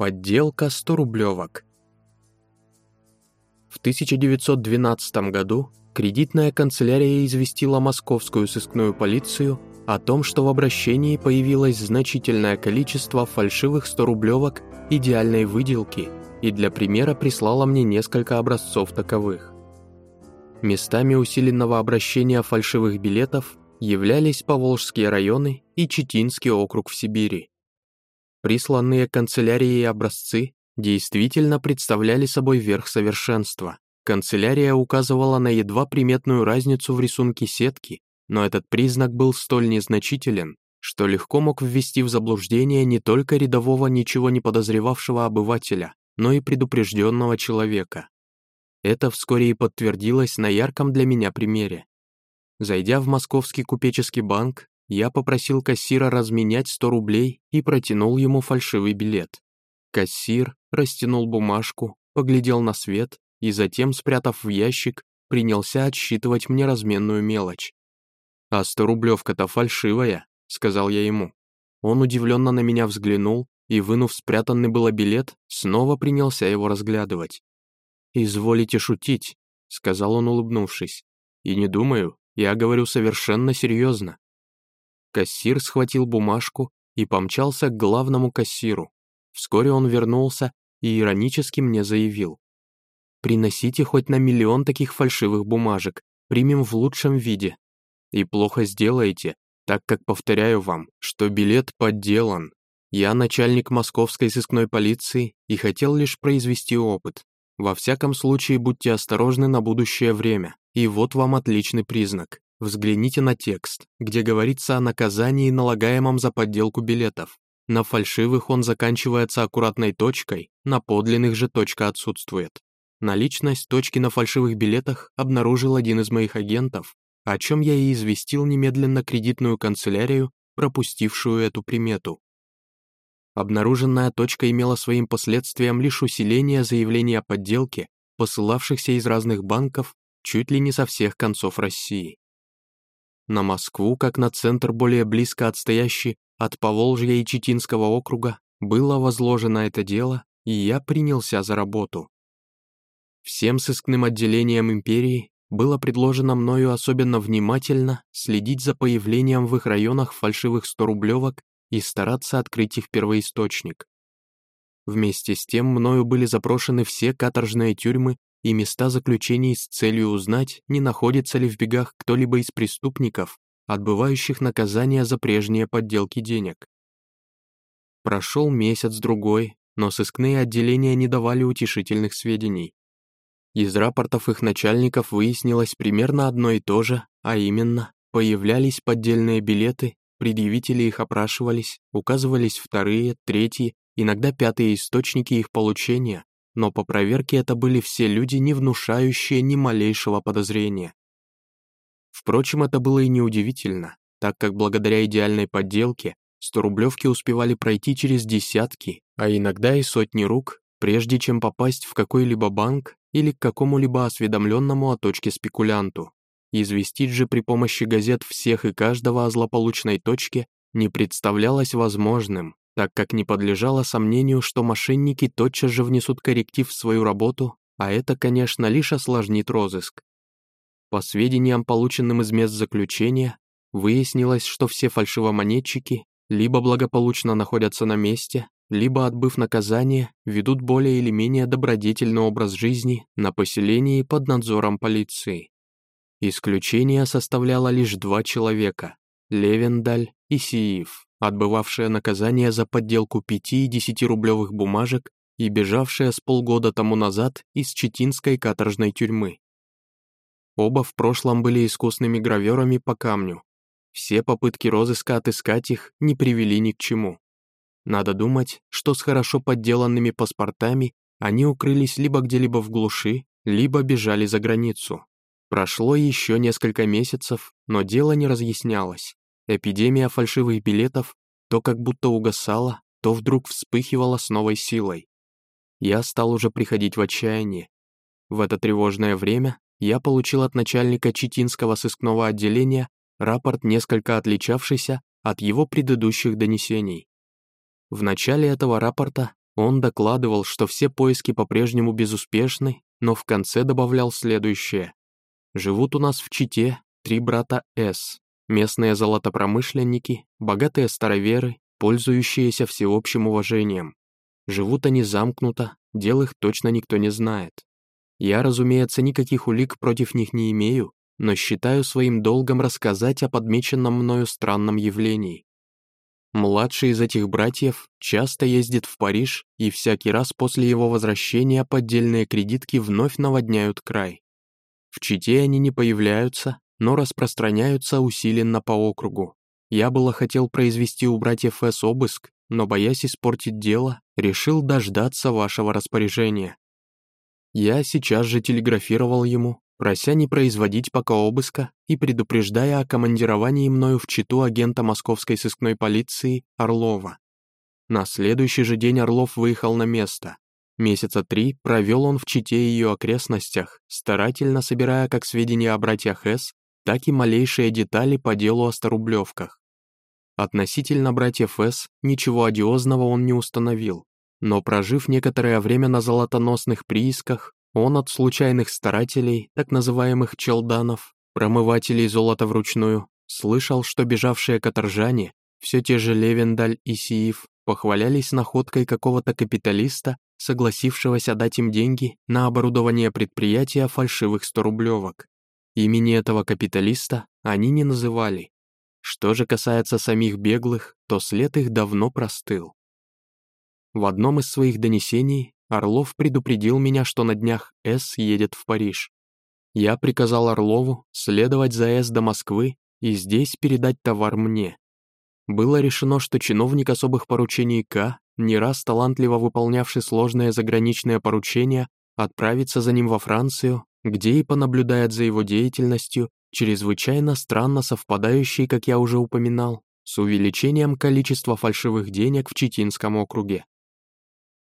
Подделка 100-рублевок. В 1912 году кредитная канцелярия известила московскую сыскную полицию о том, что в обращении появилось значительное количество фальшивых 100-рублевок идеальной выделки и для примера прислала мне несколько образцов таковых. Местами усиленного обращения фальшивых билетов являлись Поволжские районы и Читинский округ в Сибири. Присланные канцелярией образцы действительно представляли собой верх совершенства. Канцелярия указывала на едва приметную разницу в рисунке сетки, но этот признак был столь незначителен, что легко мог ввести в заблуждение не только рядового ничего не подозревавшего обывателя, но и предупрежденного человека. Это вскоре и подтвердилось на ярком для меня примере. Зайдя в московский купеческий банк, я попросил кассира разменять 100 рублей и протянул ему фальшивый билет. Кассир растянул бумажку, поглядел на свет и затем, спрятав в ящик, принялся отсчитывать мне разменную мелочь. «А 100-рублевка-то фальшивая», — сказал я ему. Он удивленно на меня взглянул и, вынув спрятанный было билет, снова принялся его разглядывать. «Изволите шутить», — сказал он, улыбнувшись. «И не думаю, я говорю совершенно серьезно. Кассир схватил бумажку и помчался к главному кассиру. Вскоре он вернулся и иронически мне заявил. «Приносите хоть на миллион таких фальшивых бумажек, примем в лучшем виде. И плохо сделаете, так как повторяю вам, что билет подделан. Я начальник московской сыскной полиции и хотел лишь произвести опыт. Во всяком случае, будьте осторожны на будущее время, и вот вам отличный признак. Взгляните на текст, где говорится о наказании, налагаемом за подделку билетов. На фальшивых он заканчивается аккуратной точкой, на подлинных же точка отсутствует. Наличность точки на фальшивых билетах обнаружил один из моих агентов, о чем я и известил немедленно кредитную канцелярию, пропустившую эту примету. Обнаруженная точка имела своим последствием лишь усиление заявлений о подделке, посылавшихся из разных банков чуть ли не со всех концов России. На Москву, как на центр более близко отстоящий от Поволжья и Читинского округа, было возложено это дело, и я принялся за работу. Всем сыскным отделениям империи было предложено мною особенно внимательно следить за появлением в их районах фальшивых 100-рублевок и стараться открыть их первоисточник. Вместе с тем мною были запрошены все каторжные тюрьмы и места заключений с целью узнать, не находится ли в бегах кто-либо из преступников, отбывающих наказание за прежние подделки денег. Прошел месяц-другой, но сыскные отделения не давали утешительных сведений. Из рапортов их начальников выяснилось примерно одно и то же, а именно, появлялись поддельные билеты, предъявители их опрашивались, указывались вторые, третьи, иногда пятые источники их получения, но по проверке это были все люди, не внушающие ни малейшего подозрения. Впрочем, это было и неудивительно, так как благодаря идеальной подделке 100-рублевки успевали пройти через десятки, а иногда и сотни рук, прежде чем попасть в какой-либо банк или к какому-либо осведомленному о точке спекулянту. Известить же при помощи газет всех и каждого о злополучной точке не представлялось возможным, так как не подлежало сомнению, что мошенники тотчас же внесут корректив в свою работу, а это, конечно, лишь осложнит розыск. По сведениям, полученным из мест заключения, выяснилось, что все фальшивомонетчики либо благополучно находятся на месте, либо, отбыв наказание, ведут более или менее добродетельный образ жизни на поселении под надзором полиции. Исключение составляло лишь два человека – Левендаль и Сиев отбывавшая наказание за подделку 5 и 10 рублевых бумажек и бежавшая с полгода тому назад из Читинской каторжной тюрьмы. Оба в прошлом были искусными граверами по камню. Все попытки розыска отыскать их не привели ни к чему. Надо думать, что с хорошо подделанными паспортами они укрылись либо где-либо в глуши, либо бежали за границу. Прошло еще несколько месяцев, но дело не разъяснялось. Эпидемия фальшивых билетов то как будто угасала, то вдруг вспыхивала с новой силой. Я стал уже приходить в отчаяние. В это тревожное время я получил от начальника Читинского сыскного отделения рапорт, несколько отличавшийся от его предыдущих донесений. В начале этого рапорта Он докладывал, что все поиски по-прежнему безуспешны, но в конце добавлял следующее. «Живут у нас в Чите три брата С, местные золотопромышленники, богатые староверы, пользующиеся всеобщим уважением. Живут они замкнуто, дел их точно никто не знает. Я, разумеется, никаких улик против них не имею, но считаю своим долгом рассказать о подмеченном мною странном явлении. Младший из этих братьев часто ездит в Париж, и всякий раз после его возвращения поддельные кредитки вновь наводняют край. В Чите они не появляются, но распространяются усиленно по округу. Я было хотел произвести у братьев С обыск, но, боясь испортить дело, решил дождаться вашего распоряжения. Я сейчас же телеграфировал ему, прося не производить пока обыска и предупреждая о командировании мною в Читу агента московской сыскной полиции Орлова. На следующий же день Орлов выехал на место. Месяца три провел он в Чите и ее окрестностях, старательно собирая как сведения о братьях С, так и малейшие детали по делу о Старублевках. Относительно братьев С ничего одиозного он не установил, но прожив некоторое время на золотоносных приисках, он от случайных старателей, так называемых челданов, промывателей золота вручную, слышал, что бежавшие каторжане, все те же Левендаль и Сиев, похвалялись находкой какого-то капиталиста, согласившегося дать им деньги на оборудование предприятия фальшивых 100-рублевок. Имени этого капиталиста они не называли. Что же касается самих беглых, то след их давно простыл. В одном из своих донесений Орлов предупредил меня, что на днях С едет в Париж. Я приказал Орлову следовать за С до Москвы и здесь передать товар мне. Было решено, что чиновник особых поручений К, не раз талантливо выполнявший сложные заграничные поручения, отправится за ним во Францию, где и понаблюдает за его деятельностью, чрезвычайно странно совпадающей, как я уже упоминал, с увеличением количества фальшивых денег в Читинском округе.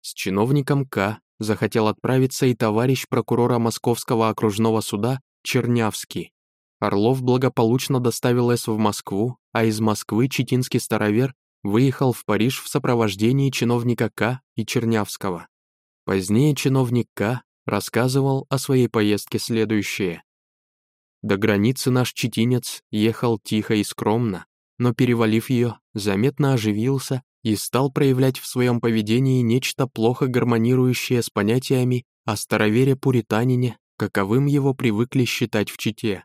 С чиновником К захотел отправиться и товарищ прокурора Московского окружного суда Чернявский. Орлов благополучно доставил С в Москву, а из Москвы читинский старовер выехал в Париж в сопровождении чиновника К и Чернявского. Позднее чиновник К рассказывал о своей поездке следующее. До границы наш читинец ехал тихо и скромно, но, перевалив ее, заметно оживился и стал проявлять в своем поведении нечто плохо гармонирующее с понятиями о старовере-пуританине, каковым его привыкли считать в Чите.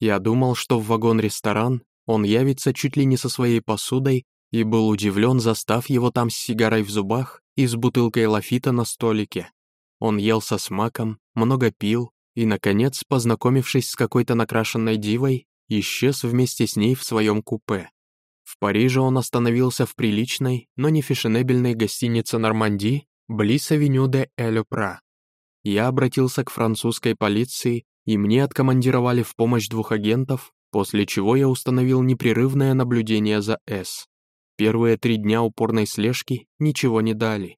Я думал, что в вагон-ресторан он явится чуть ли не со своей посудой и был удивлен, застав его там с сигарой в зубах и с бутылкой лафита на столике. Он ел со смаком, много пил и, наконец, познакомившись с какой-то накрашенной дивой, исчез вместе с ней в своем купе. В Париже он остановился в приличной, но не фешенебельной гостинице «Норманди» близ авеню де Элюпра. Я обратился к французской полиции, и мне откомандировали в помощь двух агентов, после чего я установил непрерывное наблюдение за С. Первые три дня упорной слежки ничего не дали.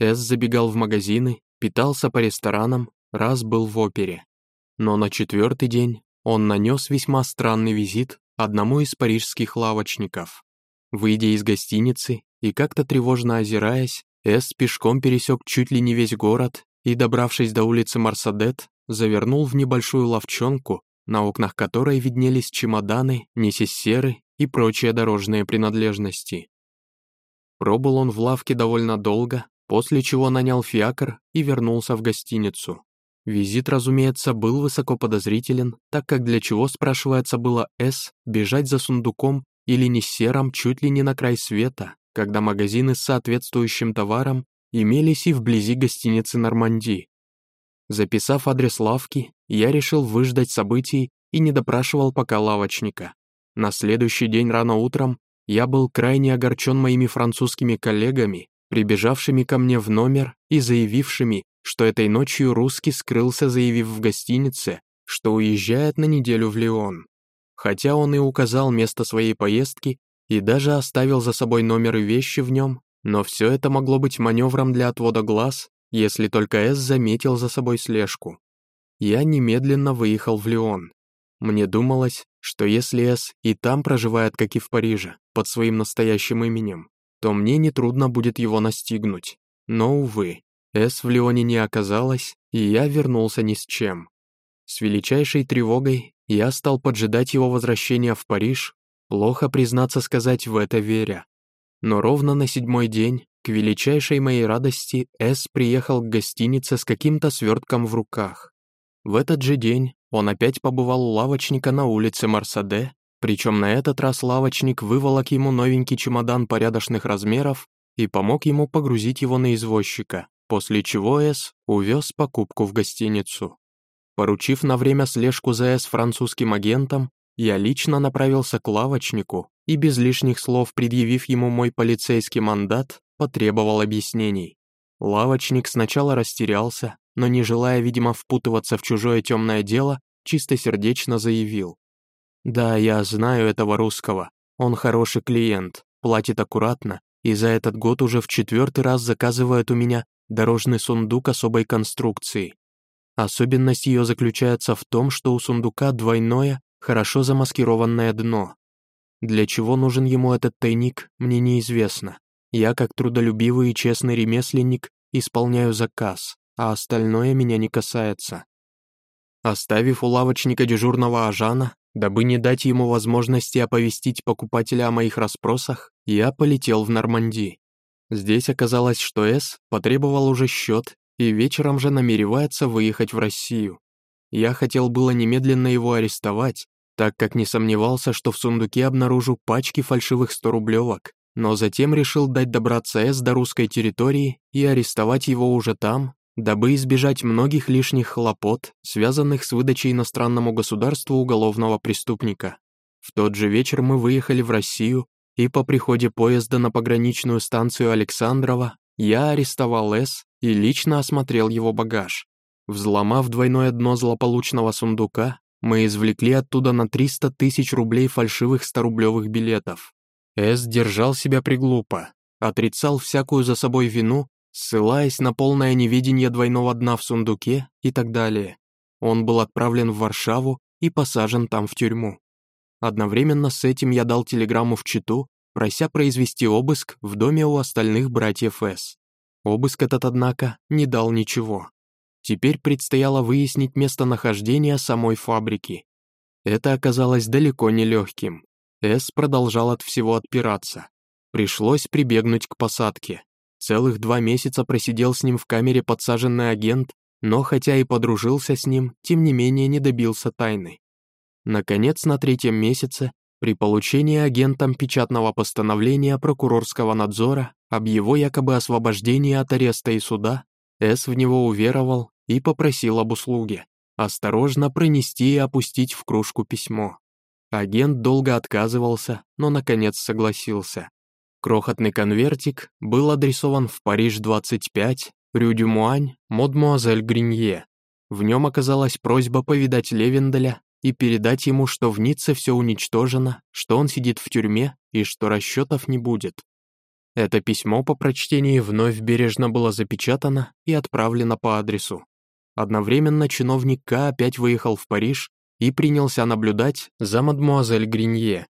С забегал в магазины, питался по ресторанам, раз был в опере. Но на четвертый день он нанес весьма странный визит одному из парижских лавочников. Выйдя из гостиницы и как-то тревожно озираясь, Эс пешком пересек чуть ли не весь город и, добравшись до улицы Марсадет, завернул в небольшую ловчонку, на окнах которой виднелись чемоданы, несессеры и прочие дорожные принадлежности. Пробыл он в лавке довольно долго, после чего нанял фиакр и вернулся в гостиницу. Визит, разумеется, был высоко подозрителен, так как для чего, спрашивается, было С бежать за сундуком или не сером чуть ли не на край света, когда магазины с соответствующим товаром имелись и вблизи гостиницы Нормандии. Записав адрес лавки, я решил выждать событий и не допрашивал пока лавочника. На следующий день рано утром я был крайне огорчен моими французскими коллегами, прибежавшими ко мне в номер и заявившими, что этой ночью русский скрылся, заявив в гостинице, что уезжает на неделю в Лион. Хотя он и указал место своей поездки и даже оставил за собой номер и вещи в нем, но все это могло быть маневром для отвода глаз, если только С заметил за собой слежку. Я немедленно выехал в Лион. Мне думалось, что если С и там проживает, как и в Париже, под своим настоящим именем, то мне нетрудно будет его настигнуть. Но, увы, С в Леоне не оказалось, и я вернулся ни с чем. С величайшей тревогой я стал поджидать его возвращения в Париж, плохо признаться сказать в это веря. Но ровно на седьмой день, к величайшей моей радости, С приехал к гостинице с каким-то свертком в руках. В этот же день он опять побывал у лавочника на улице Марсаде, причем на этот раз лавочник выволок ему новенький чемодан порядочных размеров и помог ему погрузить его на извозчика, после чего С увез покупку в гостиницу. Поручив на время слежку за С французским агентом, я лично направился к лавочнику и без лишних слов предъявив ему мой полицейский мандат, потребовал объяснений. Лавочник сначала растерялся, но не желая, видимо, впутываться в чужое темное дело, чистосердечно заявил. «Да, я знаю этого русского. Он хороший клиент, платит аккуратно, и за этот год уже в четвертый раз заказывает у меня дорожный сундук особой конструкции. Особенность ее заключается в том, что у сундука двойное, хорошо замаскированное дно. Для чего нужен ему этот тайник, мне неизвестно. Я, как трудолюбивый и честный ремесленник, исполняю заказ, а остальное меня не касается. Оставив у лавочника дежурного Ажана, дабы не дать ему возможности оповестить покупателя о моих расспросах, я полетел в Нормандии. Здесь оказалось, что С потребовал уже счет и вечером же намеревается выехать в Россию. Я хотел было немедленно его арестовать, так как не сомневался, что в сундуке обнаружу пачки фальшивых 100-рублевок, но затем решил дать добраться С до русской территории и арестовать его уже там, дабы избежать многих лишних хлопот, связанных с выдачей иностранному государству уголовного преступника. В тот же вечер мы выехали в Россию, и по приходе поезда на пограничную станцию Александрова я арестовал С и лично осмотрел его багаж. Взломав двойное дно злополучного сундука, мы извлекли оттуда на 300 тысяч рублей фальшивых 100-рублевых билетов. С держал себя приглупо, отрицал всякую за собой вину, ссылаясь на полное неведение двойного дна в сундуке и так далее. Он был отправлен в Варшаву и посажен там в тюрьму. Одновременно с этим я дал телеграмму в Читу, прося произвести обыск в доме у остальных братьев С. Обыск этот, однако, не дал ничего. Теперь предстояло выяснить местонахождение самой фабрики. Это оказалось далеко не легким. С продолжал от всего отпираться. Пришлось прибегнуть к посадке. Целых два месяца просидел с ним в камере подсаженный агент, но хотя и подружился с ним, тем не менее не добился тайны. Наконец, на третьем месяце, при получении агентом печатного постановления прокурорского надзора об его якобы освобождении от ареста и суда, С в него уверовал и попросил об услуге – осторожно пронести и опустить в кружку письмо. Агент долго отказывался, но наконец согласился. Крохотный конвертик был адресован в Париж 25, Рю Дюмуань, Мадмуазель Гринье. В нем оказалась просьба повидать Левенделя и передать ему, что в Ницце все уничтожено, что он сидит в тюрьме и что расчетов не будет. Это письмо по прочтении вновь бережно было запечатано и отправлено по адресу. Одновременно чиновник К опять выехал в Париж и принялся наблюдать за мадмуазель Гринье.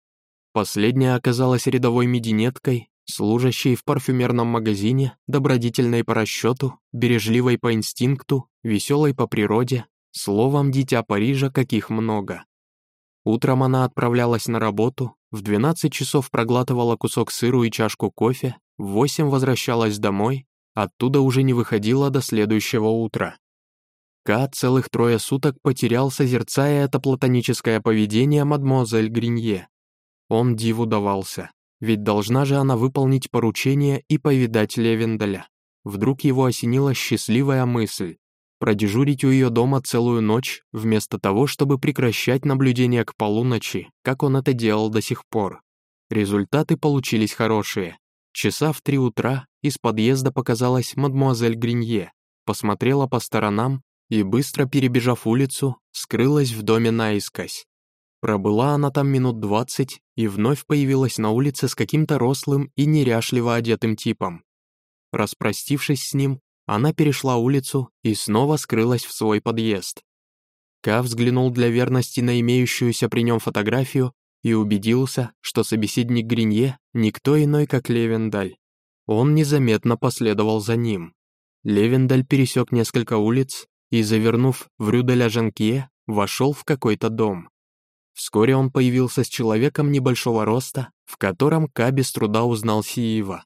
Последняя оказалась рядовой мединеткой, служащей в парфюмерном магазине, добродетельной по расчету, бережливой по инстинкту, веселой по природе, словом, дитя Парижа, каких много. Утром она отправлялась на работу, в 12 часов проглатывала кусок сыру и чашку кофе, в 8 возвращалась домой, оттуда уже не выходила до следующего утра. К целых трое суток потерял, созерцая это платоническое поведение мадмуазель Гринье. Он диву давался, ведь должна же она выполнить поручение и повидать Левенделя. Вдруг его осенила счастливая мысль продежурить у ее дома целую ночь, вместо того, чтобы прекращать наблюдение к полуночи, как он это делал до сих пор. Результаты получились хорошие. Часа в три утра из подъезда показалась мадмуазель Гринье, посмотрела по сторонам и, быстро перебежав улицу, скрылась в доме наискось. Пробыла она там минут двадцать и вновь появилась на улице с каким-то рослым и неряшливо одетым типом. Распростившись с ним, она перешла улицу и снова скрылась в свой подъезд. Ка взглянул для верности на имеющуюся при нем фотографию и убедился, что собеседник Гринье никто иной, как Левендаль. Он незаметно последовал за ним. Левендаль пересек несколько улиц и, завернув в Рю-де-ля-Жанкье, вошел в какой-то дом. Вскоре он появился с человеком небольшого роста, в котором Ка без труда узнал Сиева.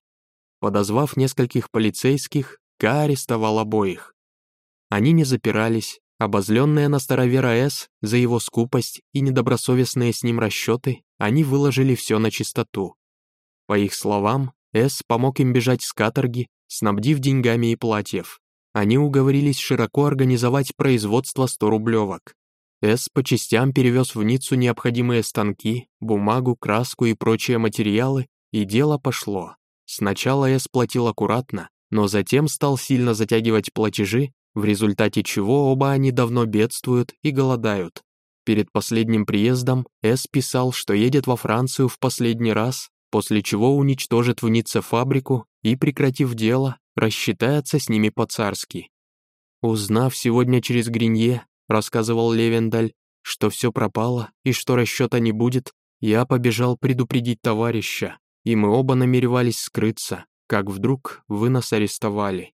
Подозвав нескольких полицейских, Ка арестовал обоих. Они не запирались, обозленные на старовера С за его скупость и недобросовестные с ним расчеты, они выложили все на чистоту. По их словам, С помог им бежать с каторги, снабдив деньгами и платьев. Они уговорились широко организовать производство 100-рублевок. С по частям перевез в Ниццу необходимые станки, бумагу, краску и прочие материалы, и дело пошло. Сначала С платил аккуратно, но затем стал сильно затягивать платежи, в результате чего оба они давно бедствуют и голодают. Перед последним приездом С писал, что едет во Францию в последний раз, после чего уничтожит в Ницце фабрику и, прекратив дело, рассчитается с ними по-царски. Узнав сегодня через Гринье, рассказывал Левендаль, что все пропало и что расчета не будет, я побежал предупредить товарища, и мы оба намеревались скрыться, как вдруг вы нас арестовали.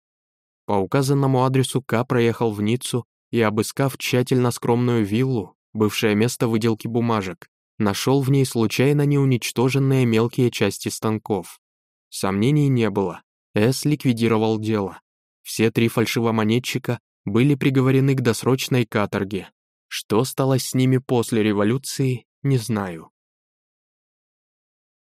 По указанному адресу К проехал в Ниццу и, обыскав тщательно скромную виллу, бывшее место выделки бумажек, нашел в ней случайно неуничтоженные мелкие части станков. Сомнений не было, С ликвидировал дело. Все три фальшивомонетчика были приговорены к досрочной каторге. Что стало с ними после революции, не знаю.